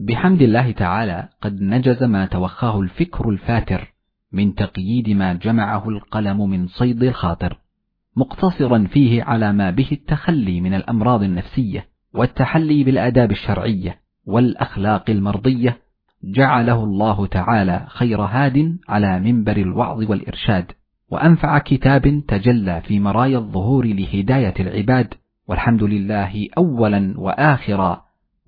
بحمد الله تعالى قد نجز ما توخاه الفكر الفاتر من تقييد ما جمعه القلم من صيد الخاطر مقتصرا فيه على ما به التخلي من الأمراض النفسية والتحلي بالآداب الشرعية والأخلاق المرضية جعله الله تعالى خير هاد على منبر الوعظ والإرشاد وأنفع كتاب تجلى في مرايا الظهور لهداية العباد والحمد لله أولا وآخرا